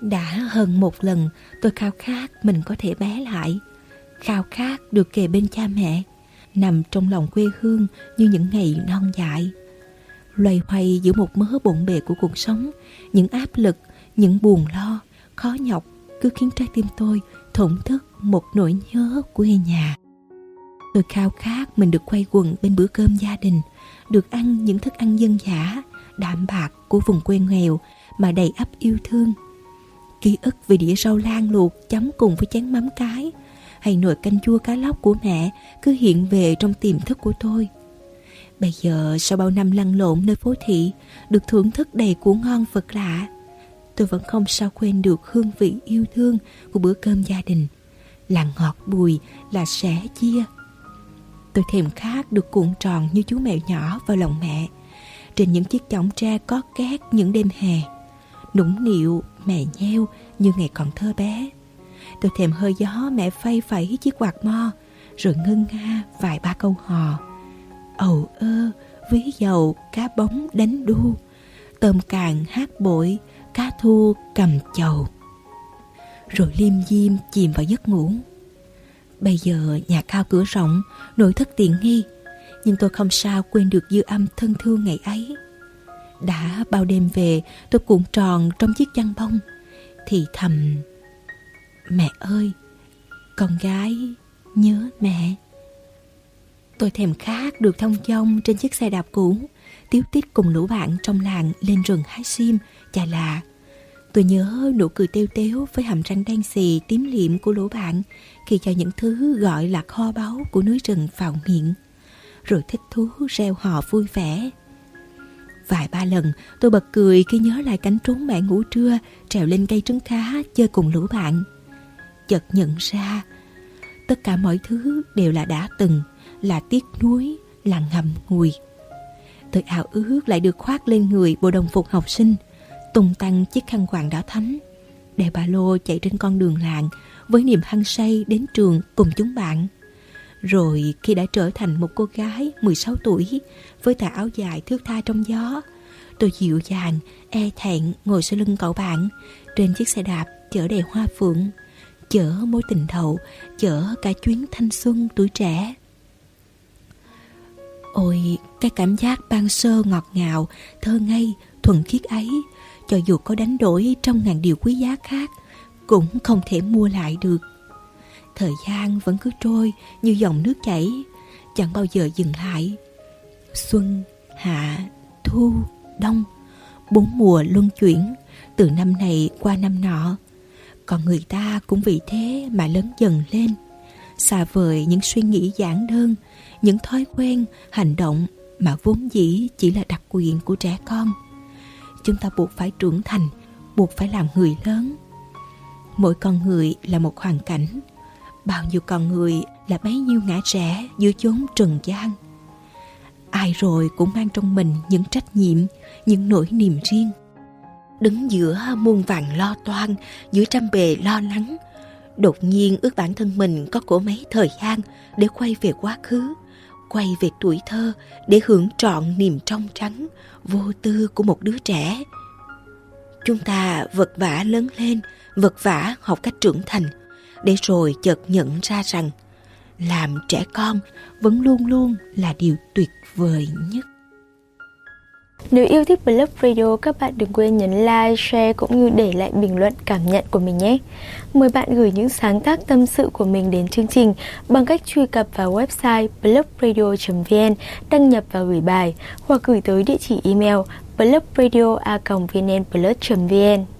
Đã hơn một lần tôi khao khát mình có thể bé lại. Khao khát được kề bên cha mẹ Nằm trong lòng quê hương như những ngày non dại. Loay hoay giữa một mớ bộn bề của cuộc sống Những áp lực, những buồn lo, khó nhọc Cứ khiến trái tim tôi thổn thức một nỗi nhớ quê nhà. Tôi khao khát mình được quay quần bên bữa cơm gia đình Được ăn những thức ăn dân dã, đạm bạc của vùng quê nghèo Mà đầy ắp yêu thương. Ký ức về đĩa rau lan luộc chấm cùng với chén mắm cái hay nồi canh chua cá lóc của mẹ cứ hiện về trong tiềm thức của tôi. Bây giờ sau bao năm lăn lộn nơi phố thị, được thưởng thức đầy của ngon vật lạ, tôi vẫn không sao quên được hương vị yêu thương của bữa cơm gia đình. Là ngọt bùi, là sẻ chia. Tôi thèm khát được cuộn tròn như chú mèo nhỏ vào lòng mẹ, trên những chiếc chõng tre có két những đêm hè nũng nịu, mè nheo như ngày còn thơ bé. Tôi thèm hơi gió mẹ phay phẩy chiếc quạt mo, rồi ngân nga vài ba câu hò. Ầu ơ, ví dầu, cá bóng đánh đu, tôm càng hát bội, cá thu cầm chầu. Rồi liêm diêm chìm vào giấc ngủ. Bây giờ nhà cao cửa rộng, nội thất tiện nghi, nhưng tôi không sao quên được dư âm thân thương ngày ấy. Đã bao đêm về tôi cuộn tròn trong chiếc chăn bông. Thì thầm Mẹ ơi Con gái nhớ mẹ. Tôi thèm khát được thông dong trên chiếc xe đạp cũ. Tiếu tít cùng lũ bạn trong làng lên rừng hái sim, chà là. Tôi nhớ nụ cười tiêu tếu với hàm răng đen xì tím liệm của lũ bạn Khi cho những thứ gọi là kho báu của núi rừng vào miệng. Rồi thích thú reo hò vui vẻ. Vài ba lần tôi bật cười khi nhớ lại cảnh trốn mẹ ngủ trưa trèo lên cây trứng cá chơi cùng lũ bạn. Chợt nhận ra tất cả mọi thứ đều là đã từng, là tiếc nuối, là ngầm ngùi. Tôi ảo ước lại được khoác lên người bộ đồng phục học sinh, tung tăng chiếc khăn quàng đỏ thắm, đè ba lô chạy trên con đường làng với niềm hăng say đến trường cùng chúng bạn. Rồi khi đã trở thành một cô gái 16 tuổi với tà áo dài thước tha trong gió, tôi dịu dàng, e thẹn ngồi sau lưng cậu bạn trên chiếc xe đạp chở đầy hoa phượng, chở mối tình đầu, chở cả chuyến thanh xuân tuổi trẻ. Ôi, cái cảm giác ban sơ ngọt ngào, thơ ngây, thuần khiết ấy, cho dù có đánh đổi trong ngàn điều quý giá khác, cũng không thể mua lại được. Thời gian vẫn cứ trôi như dòng nước chảy Chẳng bao giờ dừng lại. Xuân, hạ, thu, đông Bốn mùa luân chuyển Từ năm này qua năm nọ. Còn người ta cũng vì thế mà lớn dần lên Xa vời những suy nghĩ giản đơn Những thói quen, hành động Mà vốn dĩ chỉ là đặc quyền của trẻ con. Chúng ta buộc phải trưởng thành Buộc phải làm người lớn. Mỗi con người là một hoàn cảnh Bao nhiêu con người là bấy nhiêu ngã rẽ giữa chốn trần gian. Ai rồi cũng mang trong mình những trách nhiệm, những nỗi niềm riêng. Đứng giữa muôn vàng lo toan, giữa trăm bề lo lắng Đột nhiên ước bản thân mình có cổ mấy thời gian để quay về quá khứ Quay về tuổi thơ để hưởng trọn niềm trong trắng, vô tư của một đứa trẻ. Chúng ta vật vả lớn lên, vật vả học cách trưởng thành để rồi chợt nhận ra rằng làm trẻ con vẫn luôn luôn là điều tuyệt vời nhất. Nếu yêu thích Blog Radio, các bạn đừng quên nhấn like, share cũng như để lại bình luận cảm nhận của mình nhé. Mời bạn gửi những sáng tác tâm sự của mình đến chương trình bằng cách truy cập vào website blogradio.vn, đăng nhập và gửi bài hoặc gửi tới địa chỉ email blogradio.vnplus.vn.